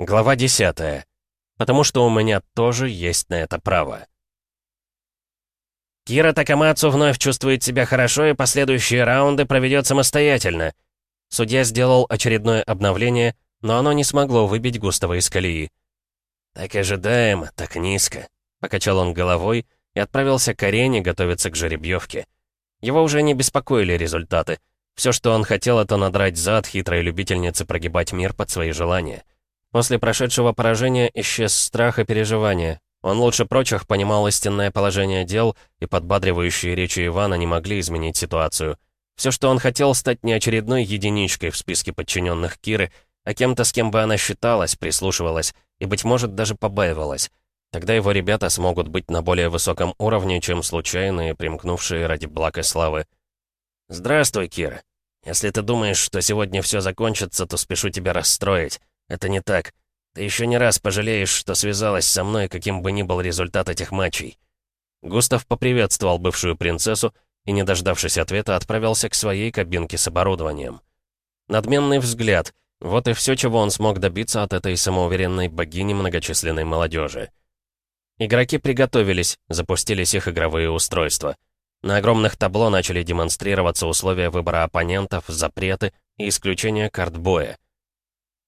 Глава 10. Потому что у меня тоже есть на это право. Кира Такамацу вновь чувствует себя хорошо и последующие раунды проведет самостоятельно. Судья сделал очередное обновление, но оно не смогло выбить Густава из колеи. «Так ожидаемо, так низко», — покачал он головой и отправился к арене готовиться к жеребьевке. Его уже не беспокоили результаты. Все, что он хотел, это надрать зад хитрой любительнице прогибать мир под свои желания. После прошедшего поражения исчез страх и переживания. Он лучше прочих понимал истинное положение дел, и подбадривающие речи Ивана не могли изменить ситуацию. Все, что он хотел, стать не очередной единичкой в списке подчиненных Киры, а кем-то, с кем бы она считалась, прислушивалась и, быть может, даже побаивалась. Тогда его ребята смогут быть на более высоком уровне, чем случайные, примкнувшие ради благ и славы. «Здравствуй, Кира. Если ты думаешь, что сегодня все закончится, то спешу тебя расстроить. Это не так. Ты еще не раз пожалеешь, что связалась со мной, каким бы ни был результат этих матчей». Густав поприветствовал бывшую принцессу и, не дождавшись ответа, отправился к своей кабинке с оборудованием. Надменный взгляд — вот и все, чего он смог добиться от этой самоуверенной богини многочисленной молодежи. Игроки приготовились, запустились их игровые устройства. На огромных табло начали демонстрироваться условия выбора оппонентов, запреты и исключения карт боя.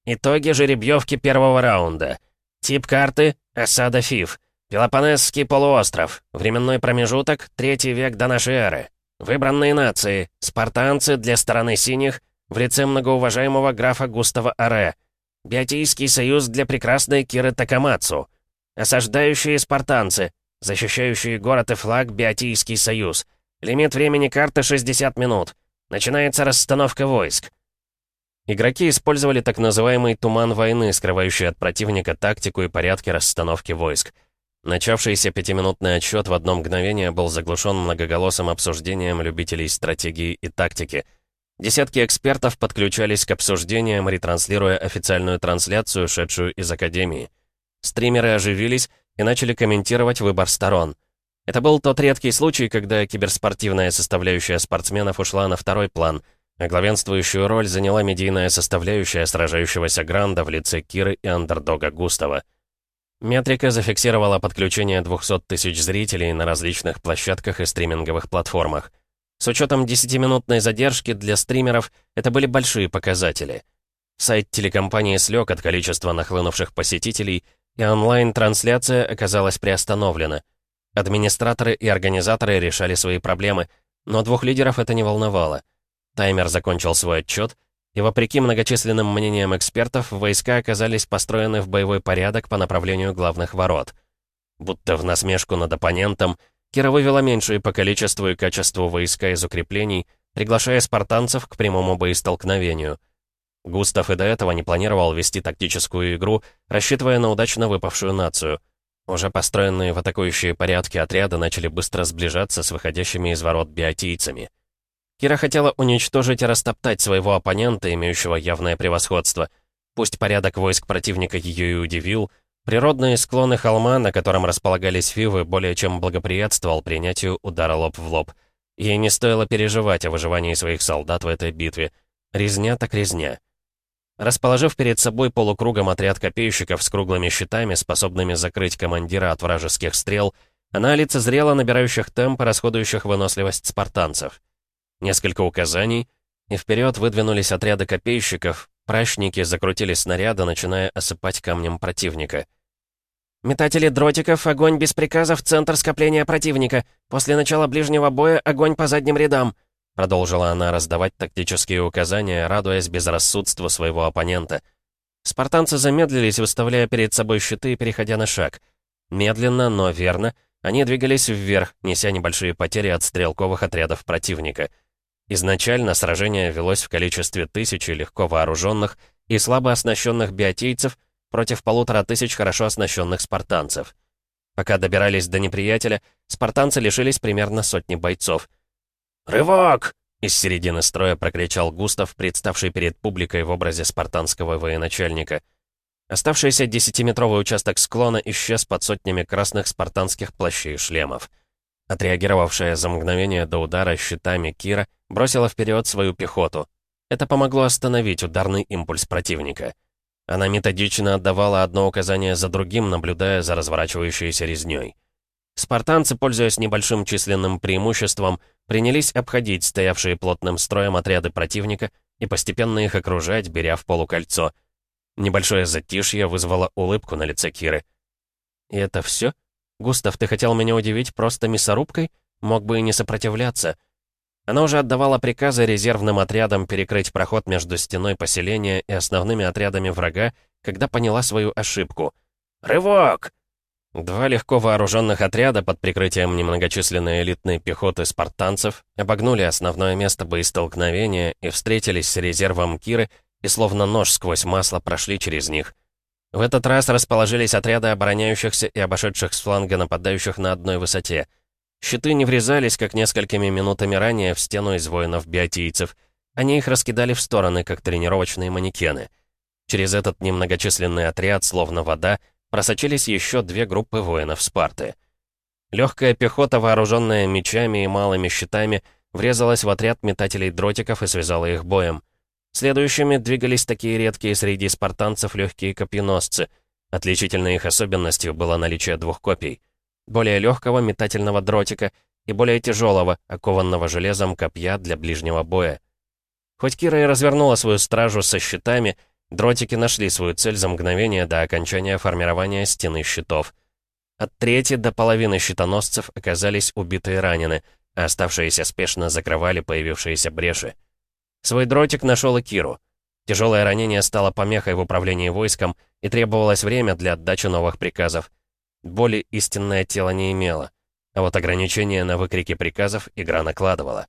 Итоги жеребьевки первого раунда. Тип карты — осада Фив. Пелопонесский полуостров. Временной промежуток — третий век до нашей эры. Выбранные нации. Спартанцы для стороны синих в лице многоуважаемого графа Густава Аре. Биотийский союз для прекрасной Киры Такамацу. Осаждающие спартанцы. Защищающие город и флаг Биотийский союз. Лимит времени карты 60 минут. Начинается расстановка войск. Игроки использовали так называемый «туман войны», скрывающий от противника тактику и порядки расстановки войск. Начавшийся пятиминутный отсчет в одно мгновение был заглушен многоголосым обсуждением любителей стратегии и тактики. Десятки экспертов подключались к обсуждениям, ретранслируя официальную трансляцию, шедшую из Академии. Стримеры оживились и начали комментировать выбор сторон. Это был тот редкий случай, когда киберспортивная составляющая спортсменов ушла на второй план — а главенствующую роль заняла медийная составляющая сражающегося Гранда в лице Киры и андердога Густава. Метрика зафиксировала подключение 200 тысяч зрителей на различных площадках и стриминговых платформах. С учетом 10-минутной задержки для стримеров это были большие показатели. Сайт телекомпании слег от количества нахлынувших посетителей, и онлайн-трансляция оказалась приостановлена. Администраторы и организаторы решали свои проблемы, но двух лидеров это не волновало. Таймер закончил свой отчет, и вопреки многочисленным мнениям экспертов, войска оказались построены в боевой порядок по направлению главных ворот. Будто в насмешку над оппонентом, Кира вывела меньшие по количеству и качеству войска из укреплений, приглашая спартанцев к прямому боестолкновению. Густав и до этого не планировал вести тактическую игру, рассчитывая на удачно выпавшую нацию. Уже построенные в атакующие порядки отряды начали быстро сближаться с выходящими из ворот биотийцами. Кира хотела уничтожить и растоптать своего оппонента, имеющего явное превосходство. Пусть порядок войск противника ее и удивил, природные склоны холма, на котором располагались фивы, более чем благоприятствовал принятию удара лоб в лоб. Ей не стоило переживать о выживании своих солдат в этой битве. Резня так резня. Расположив перед собой полукругом отряд копейщиков с круглыми щитами, способными закрыть командира от вражеских стрел, она лицезрела набирающих темп и расходующих выносливость спартанцев. Несколько указаний, и вперед выдвинулись отряды копейщиков, прачники закрутили снаряды, начиная осыпать камнем противника. «Метатели дротиков, огонь без приказа в центр скопления противника. После начала ближнего боя огонь по задним рядам», продолжила она раздавать тактические указания, радуясь безрассудству своего оппонента. Спартанцы замедлились, выставляя перед собой щиты и переходя на шаг. Медленно, но верно, они двигались вверх, неся небольшие потери от стрелковых отрядов противника — Изначально сражение велось в количестве тысячи легко вооруженных и слабо оснащенных биотийцев против полутора тысяч хорошо оснащенных спартанцев. Пока добирались до неприятеля, спартанцы лишились примерно сотни бойцов. «Рывок!» — из середины строя прокричал Густав, представший перед публикой в образе спартанского военачальника. Оставшийся десятиметровый участок склона исчез под сотнями красных спартанских плащей и шлемов. Отреагировавшая за мгновение до удара щитами Кира бросила вперед свою пехоту. Это помогло остановить ударный импульс противника. Она методично отдавала одно указание за другим, наблюдая за разворачивающейся резнёй. Спартанцы, пользуясь небольшим численным преимуществом, принялись обходить стоявшие плотным строем отряды противника и постепенно их окружать, беря в полукольцо. Небольшое затишье вызвало улыбку на лице Киры. «И это все? Густав, ты хотел меня удивить просто мясорубкой? Мог бы и не сопротивляться». Она уже отдавала приказы резервным отрядам перекрыть проход между стеной поселения и основными отрядами врага, когда поняла свою ошибку. «Рывок!» Два легко вооруженных отряда под прикрытием немногочисленной элитной пехоты спартанцев обогнули основное место боестолкновения и встретились с резервом Киры и словно нож сквозь масло прошли через них. В этот раз расположились отряды обороняющихся и обошедших с фланга нападающих на одной высоте. Щиты не врезались, как несколькими минутами ранее, в стену из воинов-биотийцев. Они их раскидали в стороны, как тренировочные манекены. Через этот немногочисленный отряд, словно вода, просочились еще две группы воинов Спарты. Легкая пехота, вооруженная мечами и малыми щитами, врезалась в отряд метателей дротиков и связала их боем. Следующими двигались такие редкие среди спартанцев легкие копьеносцы. Отличительной их особенностью было наличие двух копий. Более легкого метательного дротика и более тяжелого, окованного железом копья для ближнего боя. Хоть Кира и развернула свою стражу со щитами, Дротики нашли свою цель за мгновение до окончания формирования стены щитов. От трети до половины щитоносцев оказались убиты и ранены, а оставшиеся спешно закрывали появившиеся бреши. Свой дротик нашел и Киру. Тяжелое ранение стало помехой в управлении войском, и требовалось время для отдачи новых приказов. Боли истинное тело не имело, а вот ограничения на выкрики приказов игра накладывала.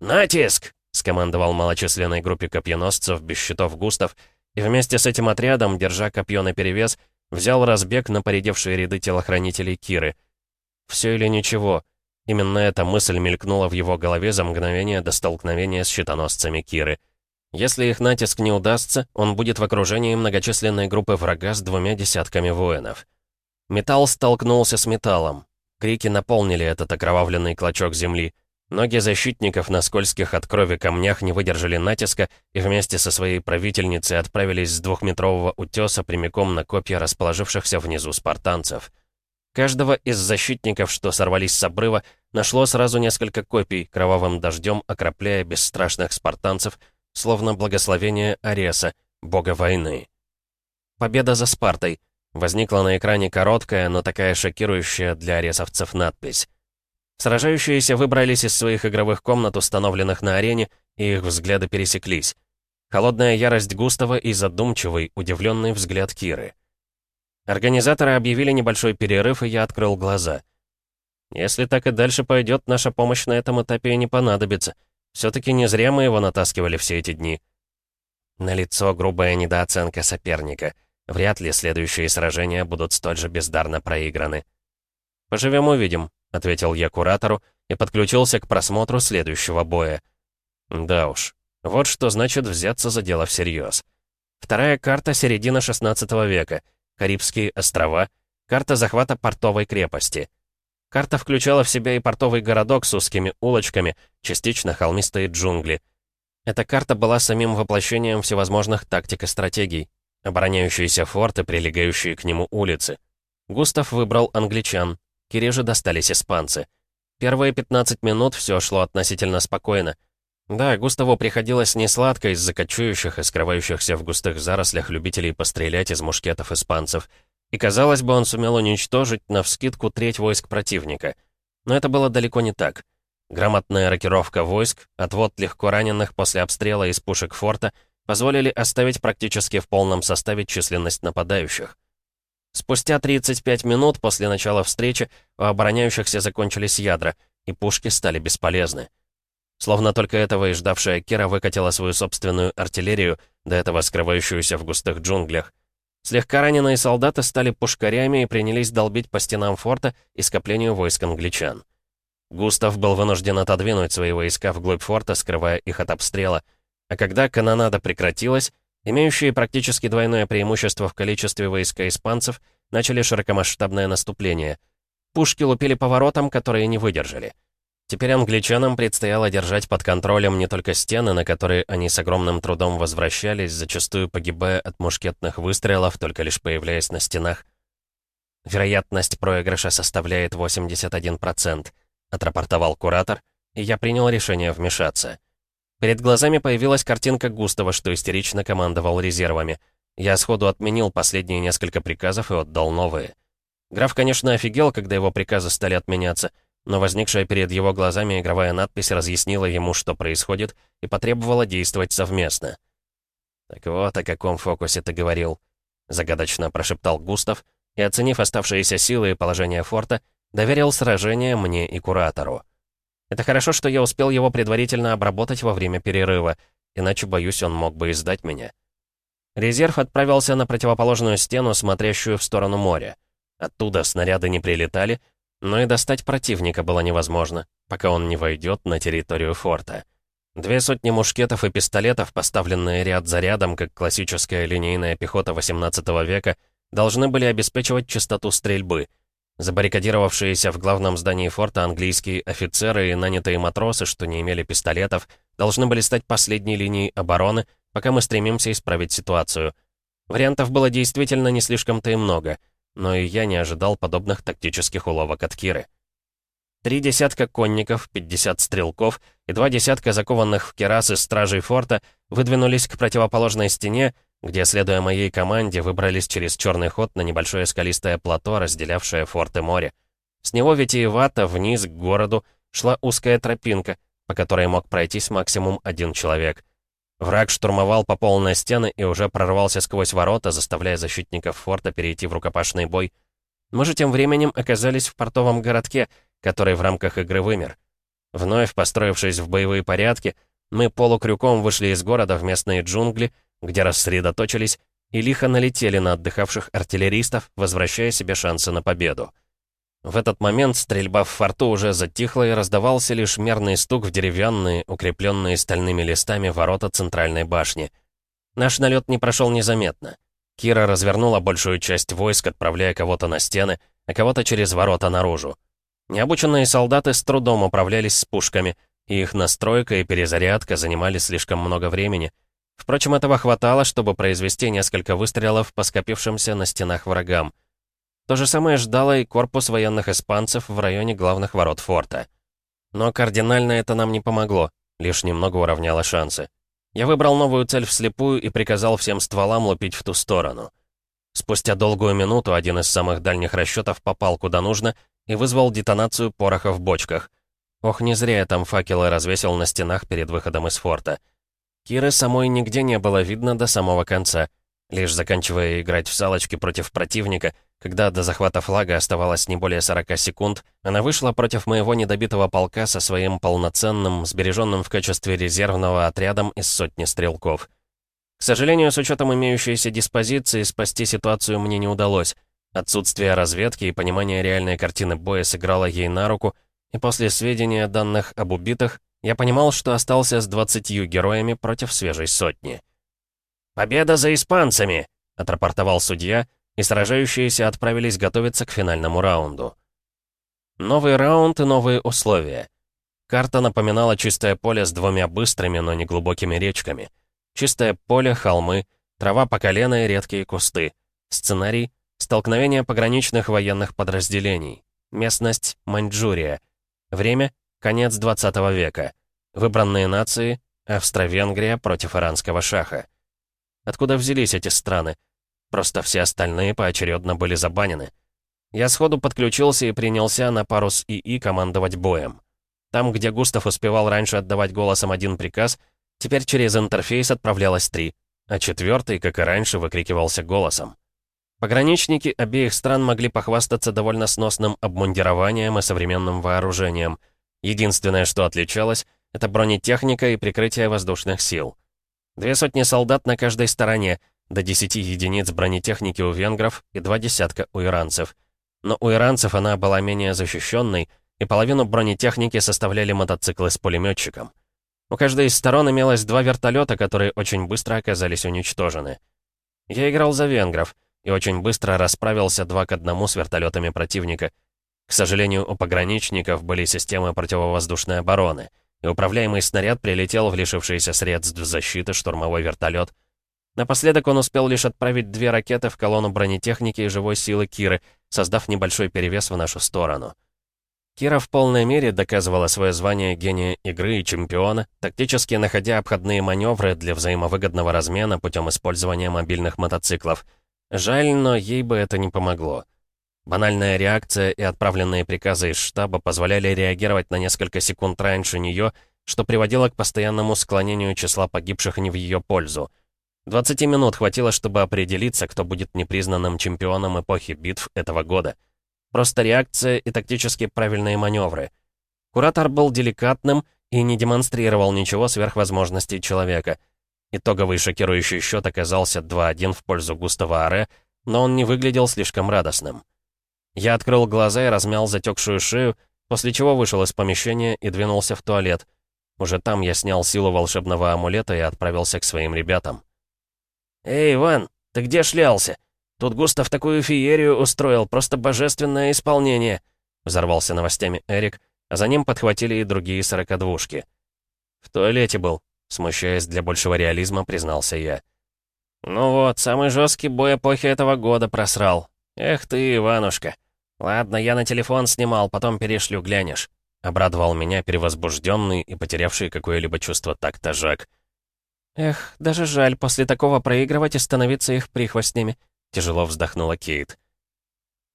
«Натиск!» скомандовал малочисленной группе копьеносцев без щитов Густав, и вместе с этим отрядом, держа копье наперевес, взял разбег на поредевшие ряды телохранителей Киры. Все или ничего. Именно эта мысль мелькнула в его голове за мгновение до столкновения с щитоносцами Киры. Если их натиск не удастся, он будет в окружении многочисленной группы врага с двумя десятками воинов. Металл столкнулся с металлом. Крики наполнили этот окровавленный клочок земли — Ноги защитников на скользких от крови камнях не выдержали натиска и вместе со своей правительницей отправились с двухметрового утеса прямиком на копья расположившихся внизу спартанцев. Каждого из защитников, что сорвались с обрыва, нашло сразу несколько копий, кровавым дождем окропляя бесстрашных спартанцев, словно благословение Ареса, бога войны. Победа за Спартой. Возникла на экране короткая, но такая шокирующая для аресовцев надпись. Сражающиеся выбрались из своих игровых комнат, установленных на арене, и их взгляды пересеклись. Холодная ярость Густава и задумчивый, удивленный взгляд Киры. Организаторы объявили небольшой перерыв, и я открыл глаза. Если так и дальше пойдет, наша помощь на этом этапе не понадобится. Все-таки не зря мы его натаскивали все эти дни. Налицо грубая недооценка соперника. Вряд ли следующие сражения будут столь же бездарно проиграны. Поживем-увидим, — ответил я куратору и подключился к просмотру следующего боя. Да уж, вот что значит взяться за дело всерьез. Вторая карта середина 16 века, Карибские острова, карта захвата портовой крепости. Карта включала в себя и портовый городок с узкими улочками, частично холмистые джунгли. Эта карта была самим воплощением всевозможных тактик и стратегий. Обороняющиеся форты, прилегающие к нему улицы. Густав выбрал англичан, Кире же достались испанцы. Первые 15 минут все шло относительно спокойно. Да, Густаву приходилось несладко из-за кочующих и скрывающихся в густых зарослях любителей пострелять из мушкетов испанцев. И казалось бы, он сумел уничтожить навскидку треть войск противника. Но это было далеко не так. Грамотная рокировка войск, отвод легко раненых после обстрела из пушек форта позволили оставить практически в полном составе численность нападающих. Спустя 35 минут после начала встречи у обороняющихся закончились ядра, и пушки стали бесполезны. Словно только этого и ждавшая Кира выкатила свою собственную артиллерию, до этого скрывающуюся в густых джунглях. Слегка раненые солдаты стали пушкарями и принялись долбить по стенам форта и скоплению войск англичан. Густав был вынужден отодвинуть свои войска вглубь форта, скрывая их от обстрела. А когда канонада прекратилась, Имеющие практически двойное преимущество в количестве войска испанцев начали широкомасштабное наступление. Пушки лупили поворотом, которые не выдержали. Теперь англичанам предстояло держать под контролем не только стены, на которые они с огромным трудом возвращались, зачастую погибая от мушкетных выстрелов, только лишь появляясь на стенах. «Вероятность проигрыша составляет 81%, — отрапортовал куратор, и я принял решение вмешаться. Перед глазами появилась картинка Густава, что истерично командовал резервами. Я сходу отменил последние несколько приказов и отдал новые. Граф, конечно, офигел, когда его приказы стали отменяться — но возникшая перед его глазами игровая надпись разъяснила ему, что происходит, и потребовала действовать совместно. «Так вот о каком фокусе ты говорил», — загадочно прошептал Густав, и, оценив оставшиеся силы и положение форта, доверил сражение мне и Куратору. Это хорошо, что я успел его предварительно обработать во время перерыва, иначе, боюсь, он мог бы издать меня. Резерв отправился на противоположную стену, смотрящую в сторону моря. Оттуда снаряды не прилетали, но и достать противника было невозможно, пока он не войдет на территорию форта. Две сотни мушкетов и пистолетов, поставленные ряд за рядом, как классическая линейная пехота XVIII века, должны были обеспечивать частоту стрельбы. Забаррикадировавшиеся в главном здании форта английские офицеры и нанятые матросы, что не имели пистолетов, должны были стать последней линией обороны, пока мы стремимся исправить ситуацию. Вариантов было действительно не слишком-то и много — но и я не ожидал подобных тактических уловок от Киры. Три десятка конников, 50 стрелков и два десятка закованных в керасы стражей форта выдвинулись к противоположной стене, где, следуя моей команде, выбрались через черный ход на небольшое скалистое плато, разделявшее форт и море. С него витиевато вниз к городу шла узкая тропинка, по которой мог пройтись максимум один человек — Враг штурмовал по полной стены и уже прорвался сквозь ворота, заставляя защитников форта перейти в рукопашный бой. Мы же тем временем оказались в портовом городке, который в рамках игры вымер. Вновь построившись в боевые порядки, мы полукрюком вышли из города в местные джунгли, где рассредоточились, и лихо налетели на отдыхавших артиллеристов, возвращая себе шансы на победу. В этот момент стрельба в форту уже затихла и раздавался лишь мерный стук в деревянные, укрепленные стальными листами ворота центральной башни. Наш налет не прошел незаметно. Кира развернула большую часть войск, отправляя кого-то на стены, а кого-то через ворота наружу. Необученные солдаты с трудом управлялись с пушками, и их настройка и перезарядка занимали слишком много времени. Впрочем, этого хватало, чтобы произвести несколько выстрелов по скопившимся на стенах врагам — то же самое ждало и корпус военных испанцев в районе главных ворот форта. Но кардинально это нам не помогло, лишь немного уравняло шансы. Я выбрал новую цель вслепую и приказал всем стволам лупить в ту сторону. Спустя долгую минуту один из самых дальних расчетов попал куда нужно и вызвал детонацию пороха в бочках. Ох, не зря я там факелы развесил на стенах перед выходом из форта. Киры самой нигде не было видно до самого конца. Лишь заканчивая играть в салочки против противника — когда до захвата флага оставалось не более 40 секунд, она вышла против моего недобитого полка со своим полноценным, сбереженным в качестве резервного отрядом из сотни стрелков. К сожалению, с учетом имеющейся диспозиции, спасти ситуацию мне не удалось. Отсутствие разведки и понимания реальной картины боя сыграло ей на руку, и после сведения данных об убитых, я понимал, что остался с 20 героями против свежей сотни. «Победа за испанцами!» — отрапортовал судья, и сражающиеся отправились готовиться к финальному раунду. Новый раунд и новые условия. Карта напоминала чистое поле с двумя быстрыми, но не глубокими речками. Чистое поле, холмы, трава по колено и редкие кусты. Сценарий — столкновение пограничных военных подразделений. Местность — Маньчжурия. Время — конец 20 века. Выбранные нации — Австро-Венгрия против иранского шаха. Откуда взялись эти страны? Просто все остальные поочередно были забанены. Я сходу подключился и принялся на пару с ИИ командовать боем. Там, где Густав успевал раньше отдавать голосом один приказ, теперь через интерфейс отправлялось три, а четвертый, как и раньше, выкрикивался голосом. Пограничники обеих стран могли похвастаться довольно сносным обмундированием и современным вооружением. Единственное, что отличалось, это бронетехника и прикрытие воздушных сил. Две сотни солдат на каждой стороне — до 10 единиц бронетехники у венгров и два десятка у иранцев. Но у иранцев она была менее защищенной, и половину бронетехники составляли мотоциклы с пулеметчиком. У каждой из сторон имелось два вертолета, которые очень быстро оказались уничтожены. Я играл за венгров и очень быстро расправился два к одному с вертолетами противника. К сожалению, у пограничников были системы противовоздушной обороны, и управляемый снаряд прилетел в лишившийся средств защиты штурмовой вертолет. Напоследок он успел лишь отправить две ракеты в колонну бронетехники и живой силы Киры, создав небольшой перевес в нашу сторону. Кира в полной мере доказывала свое звание гения игры и чемпиона, тактически находя обходные маневры для взаимовыгодного размена путем использования мобильных мотоциклов. Жаль, но ей бы это не помогло. Банальная реакция и отправленные приказы из штаба позволяли реагировать на несколько секунд раньше нее, что приводило к постоянному склонению числа погибших не в ее пользу. 20 минут хватило, чтобы определиться, кто будет непризнанным чемпионом эпохи битв этого года. Просто реакция и тактически правильные маневры. Куратор был деликатным и не демонстрировал ничего сверхвозможностей человека. Итоговый шокирующий счет оказался 2-1 в пользу Густава Аре, но он не выглядел слишком радостным. Я открыл глаза и размял затекшую шею, после чего вышел из помещения и двинулся в туалет. Уже там я снял силу волшебного амулета и отправился к своим ребятам. «Эй, Иван, ты где шлялся? Тут Густав такую феерию устроил, просто божественное исполнение!» Взорвался новостями Эрик, а за ним подхватили и другие сорокодвушки. «В туалете был», — смущаясь для большего реализма, признался я. «Ну вот, самый жесткий бой эпохи этого года просрал. Эх ты, Иванушка!» «Ладно, я на телефон снимал, потом перешлю, глянешь», — обрадовал меня перевозбужденный и потерявший какое-либо чувство такта Жак. «Эх, даже жаль после такого проигрывать и становиться их прихвостнями», — тяжело вздохнула Кейт.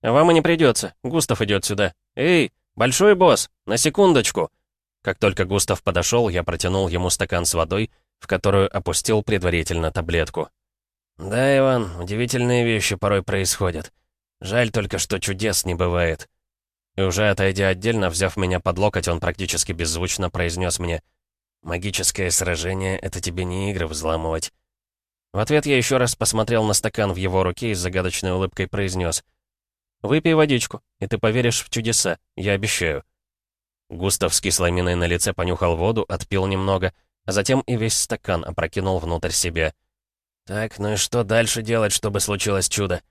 «Вам и не придется. Густав идет сюда. Эй, большой босс, на секундочку!» Как только Густав подошел, я протянул ему стакан с водой, в которую опустил предварительно таблетку. «Да, Иван, удивительные вещи порой происходят. Жаль только, что чудес не бывает. И уже отойдя отдельно, взяв меня под локоть, он практически беззвучно произнес мне «Магическое сражение — это тебе не игры взламывать». В ответ я еще раз посмотрел на стакан в его руке и с загадочной улыбкой произнес «Выпей водичку, и ты поверишь в чудеса, я обещаю». Густав с кислой на лице понюхал воду, отпил немного, а затем и весь стакан опрокинул внутрь себя. «Так, ну и что дальше делать, чтобы случилось чудо?» —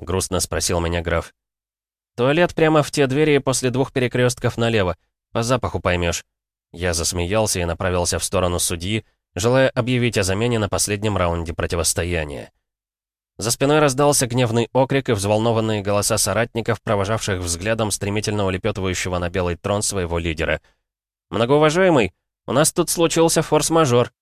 грустно спросил меня граф. «Туалет прямо в те двери после двух перекрестков налево. По запаху поймешь. Я засмеялся и направился в сторону судьи, желая объявить о замене на последнем раунде противостояния. За спиной раздался гневный окрик и взволнованные голоса соратников, провожавших взглядом стремительно улепетывающего на белый трон своего лидера. «Многоуважаемый, у нас тут случился форс-мажор.